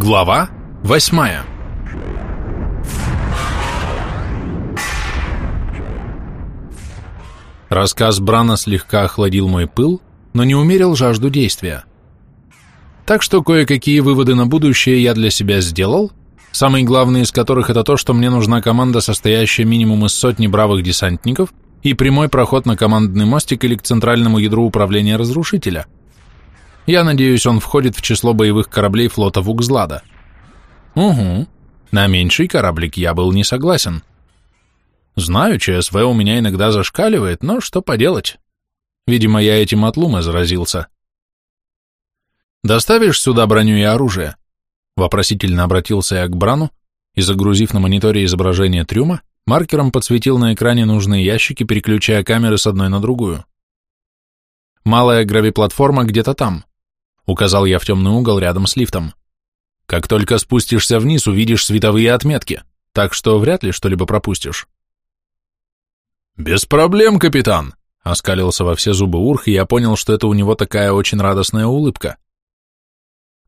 Глава восьмая. Рассказ Брана слегка охладил мой пыл, но не умерил жажду действия. Так что кое-какие выводы на будущее я для себя сделал, самый главный из которых это то, что мне нужна команда, состоящая минимум из сотни бравых десантников и прямой проход на командный мостик или к центральному ядру управления разрушителя – я надеюсь, он входит в число боевых кораблей флота Вукзлада. Угу. На меньший кораблик я был не согласен. Знаю, ЧСВ у меня иногда зашкаливает, но что поделать. Видимо, я этим от Лумы заразился. «Доставишь сюда броню и оружие?» Вопросительно обратился я к Брану и, загрузив на мониторе изображение трюма, маркером подсветил на экране нужные ящики, переключая камеры с одной на другую. Малая гравиплатформа где-то там. Указал я в темный угол рядом с лифтом. Как только спустишься вниз, увидишь световые отметки, так что вряд ли что-либо пропустишь. «Без проблем, капитан!» — оскалился во все зубы Урх, и я понял, что это у него такая очень радостная улыбка.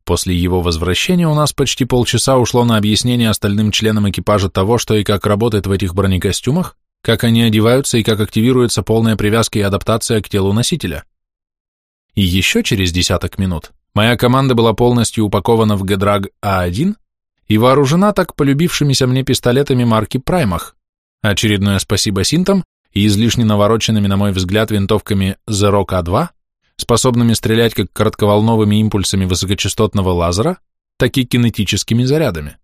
После его возвращения у нас почти полчаса ушло на объяснение остальным членам экипажа того, что и как работает в этих бронекостюмах, как они одеваются и как активируется полная привязка и адаптация к телу носителя. И еще через десяток минут моя команда была полностью упакована в Гедраг А1 и вооружена так полюбившимися мне пистолетами марки Праймах. Очередное спасибо синтам и излишне навороченными, на мой взгляд, винтовками Zero K2, способными стрелять как коротковолновыми импульсами высокочастотного лазера, так и кинетическими зарядами.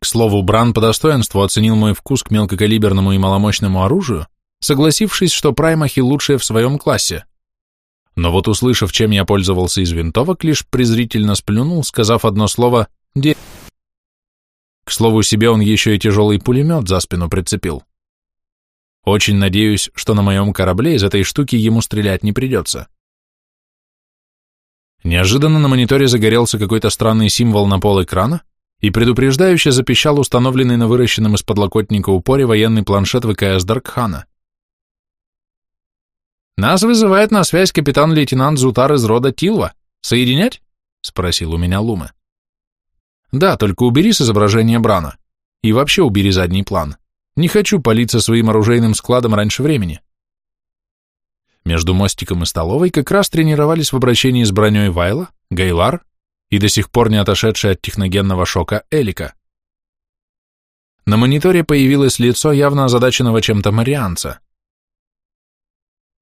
К слову, Бран по достоинству оценил мой вкус к мелкокалиберному и маломощному оружию, согласившись, что праймахи лучшие в своем классе – но вот услышав, чем я пользовался из винтовок, лишь презрительно сплюнул, сказав одно слово «де». К слову себе он еще и тяжелый пулемет за спину прицепил. Очень надеюсь, что на моем корабле из этой штуки ему стрелять не придется. Неожиданно на мониторе загорелся какой-то странный символ на пол экрана, и предупреждающе запищал установленный на выращенном из подлокотника упоре военный планшет ВКС Даркхана. «Нас вызывает на связь капитан-лейтенант Зутар из рода Тилва. Соединять?» — спросил у меня Лума. «Да, только убери с изображения Брана. И вообще убери задний план. Не хочу палиться своим оружейным складом раньше времени». Между мостиком и столовой как раз тренировались в обращении с броней Вайла, Гайлар и до сих пор не отошедший от техногенного шока Элика. На мониторе появилось лицо явно озадаченного чем-то марианца.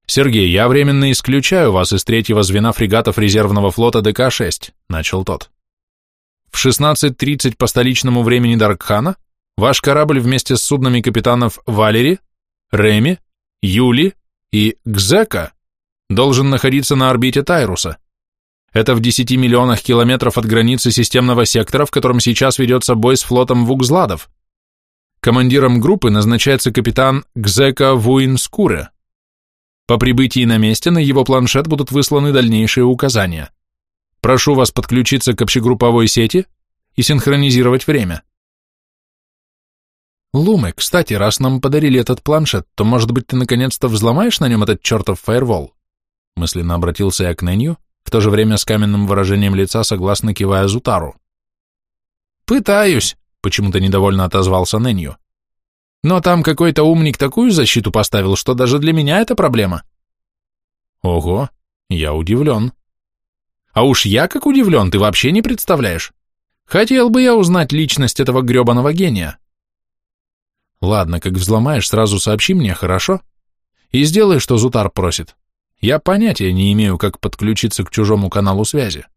«Сергей, я временно исключаю вас из третьего звена фрегатов резервного флота ДК-6», — начал тот. «В 16.30 по столичному времени Даркхана ваш корабль вместе с суднами капитанов Валери, Реми, Юли и Гзека должен находиться на орбите Тайруса. Это в 10 миллионах километров от границы системного сектора, в котором сейчас ведется бой с флотом Вукзладов. Командиром группы назначается капитан Гзека Вуинскуре. По прибытии на месте на его планшет будут высланы дальнейшие указания. Прошу вас подключиться к общегрупповой сети и синхронизировать время. Луме, кстати, раз нам подарили этот планшет, то, может быть, ты наконец-то взломаешь на нем этот чертов фаервол? Мысленно обратился я к Ненью, в то же время с каменным выражением лица согласно кивая Зутару. «Пытаюсь», — почему-то недовольно отозвался Ненью. Но там какой-то умник такую защиту поставил, что даже для меня это проблема. Ого, я удивлен. А уж я как удивлен, ты вообще не представляешь. Хотел бы я узнать личность этого гребаного гения. Ладно, как взломаешь, сразу сообщи мне, хорошо? И сделай, что Зутар просит. Я понятия не имею, как подключиться к чужому каналу связи.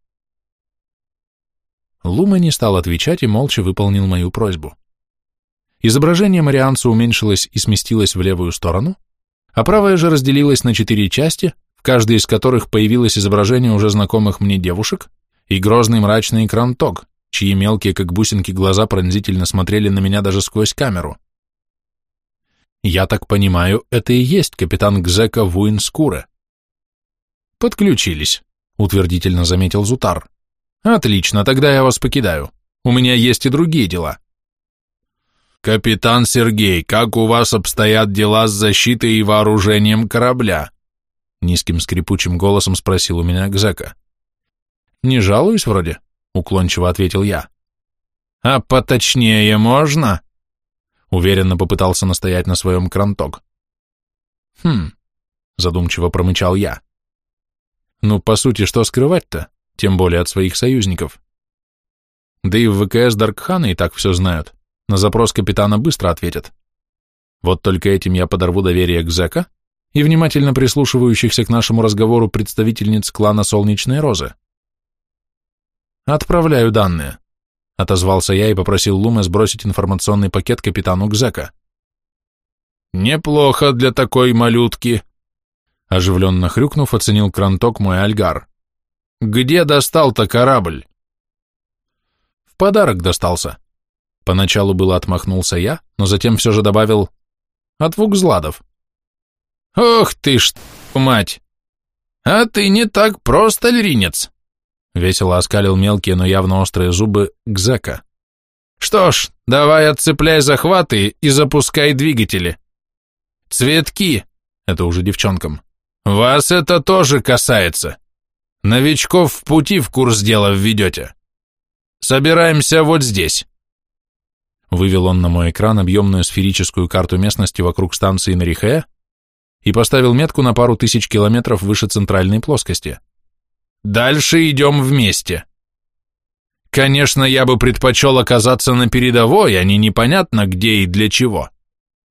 Лума не стал отвечать и молча выполнил мою просьбу. Изображение Марианца уменьшилось и сместилось в левую сторону, а правая же разделилась на четыре части, в каждой из которых появилось изображение уже знакомых мне девушек и грозный мрачный экран ТОГ, чьи мелкие, как бусинки, глаза пронзительно смотрели на меня даже сквозь камеру. Я так понимаю, это и есть капитан Гзека Вуинскуре. Подключились, утвердительно заметил Зутар. Отлично, тогда я вас покидаю. У меня есть и другие дела. «Капитан Сергей, как у вас обстоят дела с защитой и вооружением корабля?» Низким скрипучим голосом спросил у меня Гзека. «Не жалуюсь вроде», — уклончиво ответил я. «А поточнее можно?» — уверенно попытался настоять на своем кранток. «Хм», — задумчиво промычал я. «Ну, по сути, что скрывать-то, тем более от своих союзников? Да и в ВКС Даркхана и так все знают, на запрос капитана быстро ответят. Вот только этим я подорву доверие к Зека и внимательно прислушивающихся к нашему разговору представительниц клана Солнечной Розы. «Отправляю данные», — отозвался я и попросил Луме сбросить информационный пакет капитану Гзека. «Неплохо для такой малютки», — оживленно хрюкнув, оценил кранток мой альгар. «Где достал-то корабль?» «В подарок достался». Поначалу было отмахнулся я, но затем все же добавил «от Вукзладов». «Ох ты ж, мать! А ты не так просто, льринец!» Весело оскалил мелкие, но явно острые зубы Гзека. «Что ж, давай отцепляй захваты и запускай двигатели. Цветки!» Это уже девчонкам. «Вас это тоже касается. Новичков в пути в курс дела введете. Собираемся вот здесь». Вывел он на мой экран объемную сферическую карту местности вокруг станции Нарихея и поставил метку на пару тысяч километров выше центральной плоскости. Дальше идем вместе. Конечно, я бы предпочел оказаться на передовой, а не непонятно где и для чего.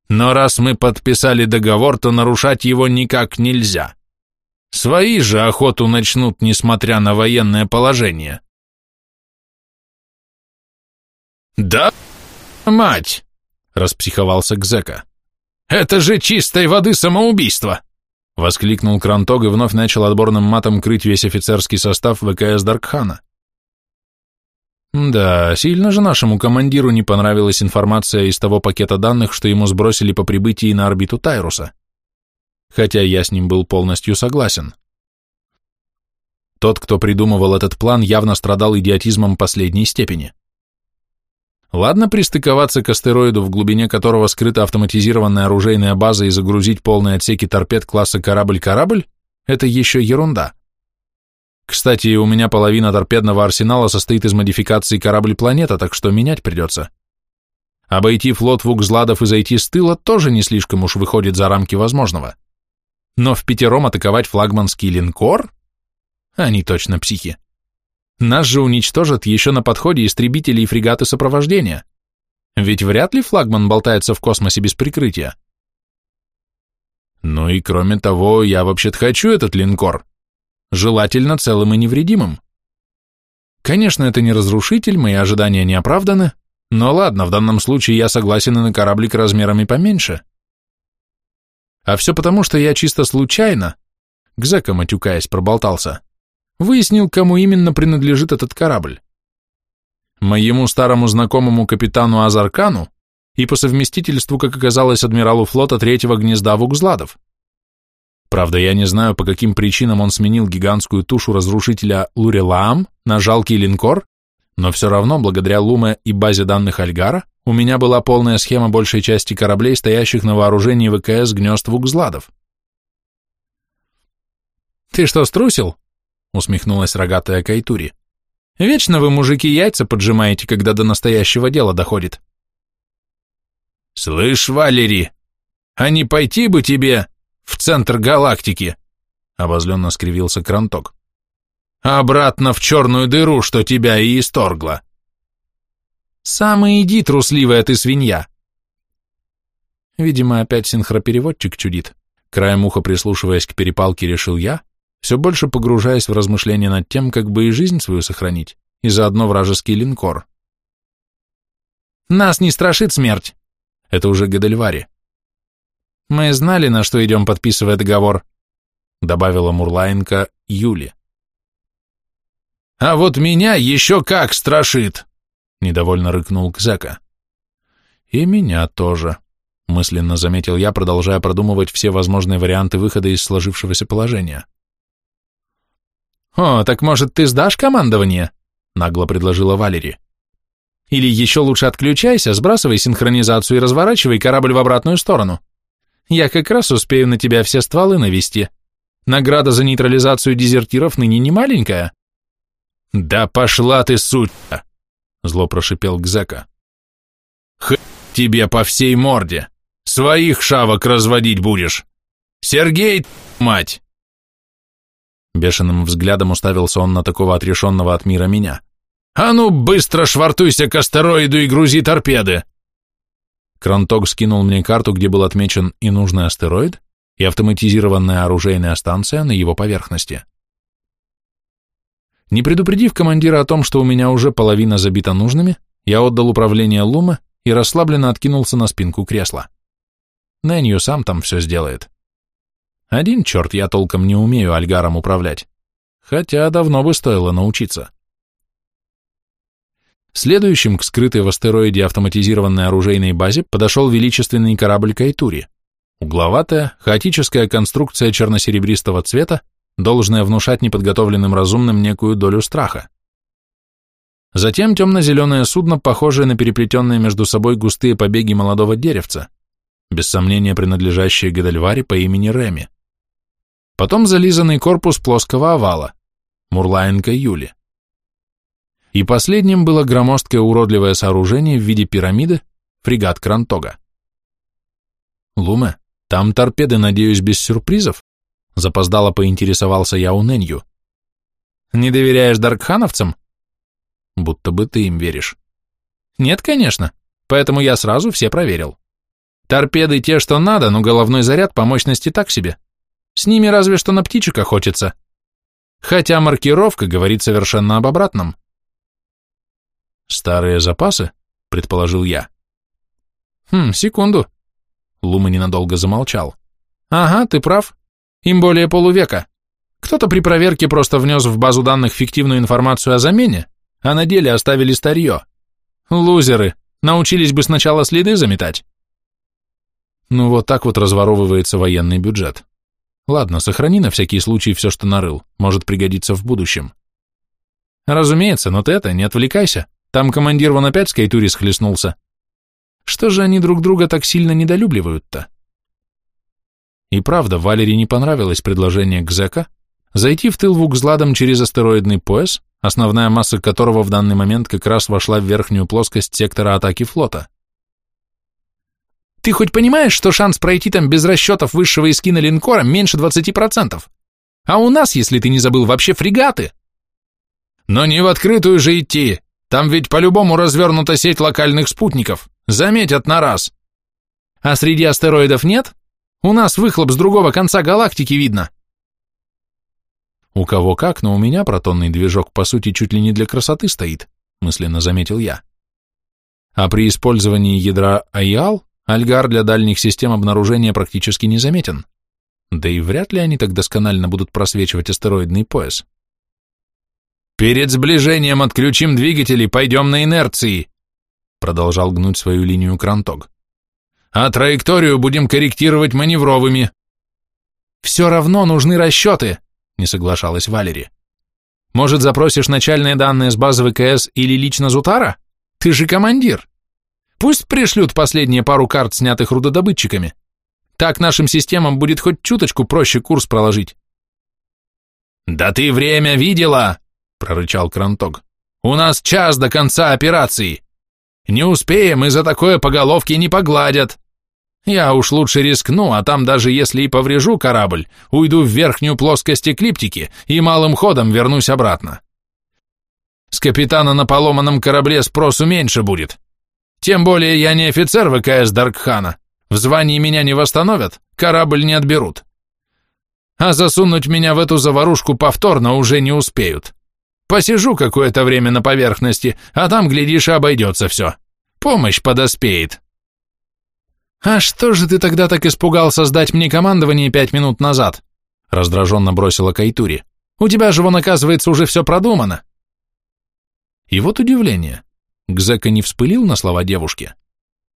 Но раз мы подписали договор, то нарушать его никак нельзя. Свои же охоту начнут, несмотря на военное положение. «Да, мать!» — распсиховался Гзека. «Это же чистой воды самоубийство!» Воскликнул Крантог и вновь начал отборным матом крыть весь офицерский состав ВКС Даркхана. Да, сильно же нашему командиру не понравилась информация из того пакета данных, что ему сбросили по прибытии на орбиту Тайруса. Хотя я с ним был полностью согласен. Тот, кто придумывал этот план, явно страдал идиотизмом последней степени. Ладно пристыковаться к астероиду, в глубине которого скрыта автоматизированная оружейная база и загрузить полные отсеки торпед класса корабль-корабль – это еще ерунда. Кстати, у меня половина торпедного арсенала состоит из модификации корабль-планета, так что менять придется. Обойти флот вукзладов и зайти с тыла тоже не слишком уж выходит за рамки возможного. Но в пятером атаковать флагманский линкор? Они точно психи. Нас же уничтожат еще на подходе истребители и фрегаты сопровождения. Ведь вряд ли флагман болтается в космосе без прикрытия. Ну и кроме того, я вообще-то хочу этот линкор. Желательно целым и невредимым. Конечно, это не разрушитель, мои ожидания не оправданы, но ладно, в данном случае я согласен и на кораблик размерами поменьше. А все потому, что я чисто случайно, к зэкам отюкаясь, проболтался выяснил, кому именно принадлежит этот корабль. Моему старому знакомому капитану Азаркану и по совместительству, как оказалось, адмиралу флота третьего гнезда Вукзладов. Правда, я не знаю, по каким причинам он сменил гигантскую тушу разрушителя Лурелаам на жалкий линкор, но все равно, благодаря Луме и базе данных Альгара, у меня была полная схема большей части кораблей, стоящих на вооружении ВКС гнезд Вукзладов. «Ты что, струсил?» Усмехнулась рогатая Кайтури. Вечно вы, мужики, яйца поджимаете, когда до настоящего дела доходит. Слышь, Валери, а не пойти бы тебе в центр галактики? Обозленно скривился Кранток. Обратно в черную дыру, что тебя и исторгло. Сам и иди, трусливая ты свинья. Видимо, опять синхропереводчик чудит. Краем уха прислушиваясь к перепалке, решил я, все больше погружаясь в размышления над тем, как бы и жизнь свою сохранить, и заодно вражеский линкор. «Нас не страшит смерть!» Это уже Гадельвари. «Мы знали, на что идем, подписывая договор», добавила Мурлаенко Юли. «А вот меня еще как страшит!» недовольно рыкнул Кзека. «И меня тоже», мысленно заметил я, продолжая продумывать все возможные варианты выхода из сложившегося положения. «О, так может, ты сдашь командование?» — нагло предложила Валери. «Или еще лучше отключайся, сбрасывай синхронизацию и разворачивай корабль в обратную сторону. Я как раз успею на тебя все стволы навести. Награда за нейтрализацию дезертиров ныне не маленькая». Да пошла ты, сучка! Зло прошипел Гзека. Х тебе по всей морде! Своих шавок разводить будешь! Сергей, мать! Бешеным взглядом уставился он на такого отрешенного от мира меня. «А ну, быстро швартуйся к астероиду и грузи торпеды!» Кронток скинул мне карту, где был отмечен и нужный астероид, и автоматизированная оружейная станция на его поверхности. Не предупредив командира о том, что у меня уже половина забита нужными, я отдал управление Лума и расслабленно откинулся на спинку кресла. Нэнью сам там все сделает. Один черт, я толком не умею альгаром управлять, хотя давно бы стоило научиться. Следующим к скрытой в астероиде автоматизированной оружейной базе подошел величественный корабль Кайтури. Угловатая, хаотическая конструкция черно-серебристого цвета, должное внушать неподготовленным разумным некую долю страха. Затем темно-зеленое судно, похожее на переплетенные между собой густые побеги молодого деревца, без сомнения принадлежащее Гадальваре по имени Реми. Потом зализанный корпус плоского овала, Мурлаенко Юли. И последним было громоздкое уродливое сооружение в виде пирамиды, фрегат Крантога. Луме, там торпеды, надеюсь, без сюрпризов? Запоздало поинтересовался я у Нэнью. Не доверяешь даркхановцам? Будто бы ты им веришь. Нет, конечно, поэтому я сразу все проверил. Торпеды те, что надо, но головной заряд по мощности так себе. С ними разве что на птичек охотиться. Хотя маркировка говорит совершенно об обратном. Старые запасы, предположил я. Хм, секунду. Лума ненадолго замолчал. Ага, ты прав. Им более полувека. Кто-то при проверке просто внес в базу данных фиктивную информацию о замене, а на деле оставили старье. Лузеры, научились бы сначала следы заметать. Ну вот так вот разворовывается военный бюджет. Ладно, сохрани на всякий случай все, что нарыл, может пригодиться в будущем. Разумеется, но ты это, не отвлекайся. Там командир вон опять с Кайтури схлестнулся. Что же они друг друга так сильно недолюбливают-то? И правда, Валерии не понравилось предложение Гзека зайти в тыл Вукзладом через астероидный пояс, основная масса которого в данный момент как раз вошла в верхнюю плоскость сектора атаки флота. «Ты хоть понимаешь, что шанс пройти там без расчетов высшего эскина линкора меньше 20%? А у нас, если ты не забыл, вообще фрегаты!» «Но не в открытую же идти! Там ведь по-любому развернута сеть локальных спутников, заметят на раз!» «А среди астероидов нет?» У нас выхлоп с другого конца галактики видно. У кого как, но у меня протонный движок по сути чуть ли не для красоты стоит, мысленно заметил я. А при использовании ядра АИАЛ Альгар для дальних систем обнаружения практически не заметен. Да и вряд ли они так досконально будут просвечивать астероидный пояс. «Перед сближением отключим двигатели, пойдем на инерции», продолжал гнуть свою линию Крантог а траекторию будем корректировать маневровыми. Все равно нужны расчеты, не соглашалась Валери. Может, запросишь начальные данные с базы ВКС или лично Зутара? Ты же командир. Пусть пришлют последние пару карт, снятых рудодобытчиками. Так нашим системам будет хоть чуточку проще курс проложить. «Да ты время видела!» — прорычал Кранток. «У нас час до конца операции. Не успеем, и за такое по головке не погладят. Я уж лучше рискну, а там даже если и поврежу корабль, уйду в верхнюю плоскость эклиптики и малым ходом вернусь обратно. С капитана на поломанном корабле спросу меньше будет. Тем более я не офицер ВКС Даркхана. В звании меня не восстановят, корабль не отберут. А засунуть меня в эту заварушку повторно уже не успеют. Посижу какое-то время на поверхности, а там, глядишь, обойдется все. Помощь подоспеет. А что же ты тогда так испугался сдать мне командование пять минут назад? Раздраженно бросила Кайтури. У тебя же, вон, оказывается, уже все продумано. И вот удивление. Гзека не вспылил на слова девушки,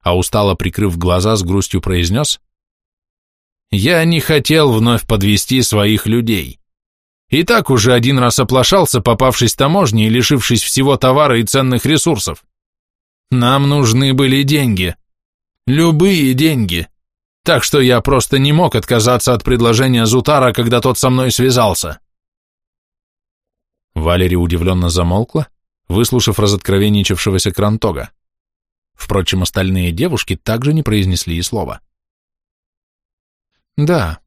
а устало прикрыв глаза, с грустью произнес «Я не хотел вновь подвести своих людей. И так уже один раз оплошался, попавшись таможне и лишившись всего товара и ценных ресурсов. Нам нужны были деньги. Любые деньги. Так что я просто не мог отказаться от предложения Зутара, когда тот со мной связался. Валерия удивленно замолкла, выслушав разоткровенничавшегося Крантога. Впрочем, остальные девушки также не произнесли и слова. «Да,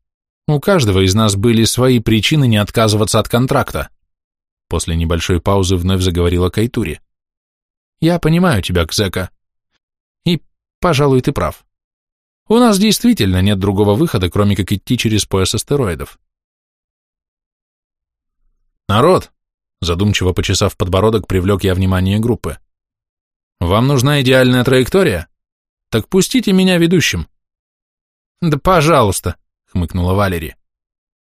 у каждого из нас были свои причины не отказываться от контракта», после небольшой паузы вновь заговорила Кайтури. «Я понимаю тебя, Кзека. И, пожалуй, ты прав. У нас действительно нет другого выхода, кроме как идти через пояс астероидов. Народ, задумчиво почесав подбородок, привлек я внимание группы. Вам нужна идеальная траектория? Так пустите меня ведущим. Да пожалуйста, хмыкнула Валери.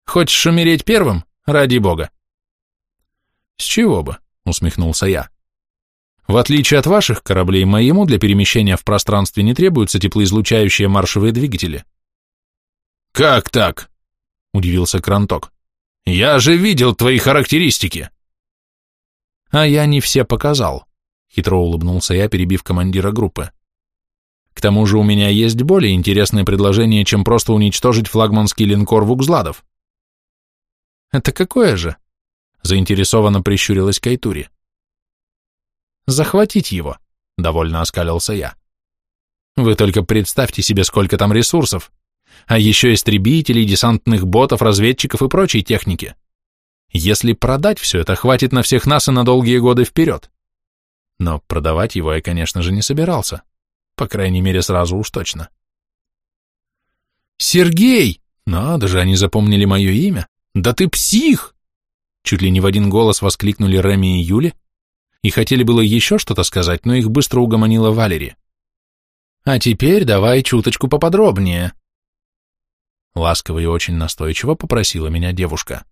Хочешь умереть первым? Ради бога. С чего бы, усмехнулся я. В отличие от ваших кораблей, моему для перемещения в пространстве не требуются теплоизлучающие маршевые двигатели. Как так? Удивился Кранток. Я же видел твои характеристики. А я не все показал, хитро улыбнулся я, перебив командира группы. К тому же у меня есть более интересное предложение, чем просто уничтожить флагманский линкор Вукзладов. Это какое же? Заинтересованно прищурилась Кайтури. Захватить его, довольно оскалился я. Вы только представьте себе, сколько там ресурсов, а еще истребителей, десантных ботов, разведчиков и прочей техники. Если продать все это, хватит на всех нас и на долгие годы вперед. Но продавать его я, конечно же, не собирался. По крайней мере, сразу уж точно. «Сергей! Надо же, они запомнили мое имя! Да ты псих!» Чуть ли не в один голос воскликнули Реми и Юли, и хотели было еще что-то сказать, но их быстро угомонила Валери. «А теперь давай чуточку поподробнее», Ласково и очень настойчиво попросила меня девушка.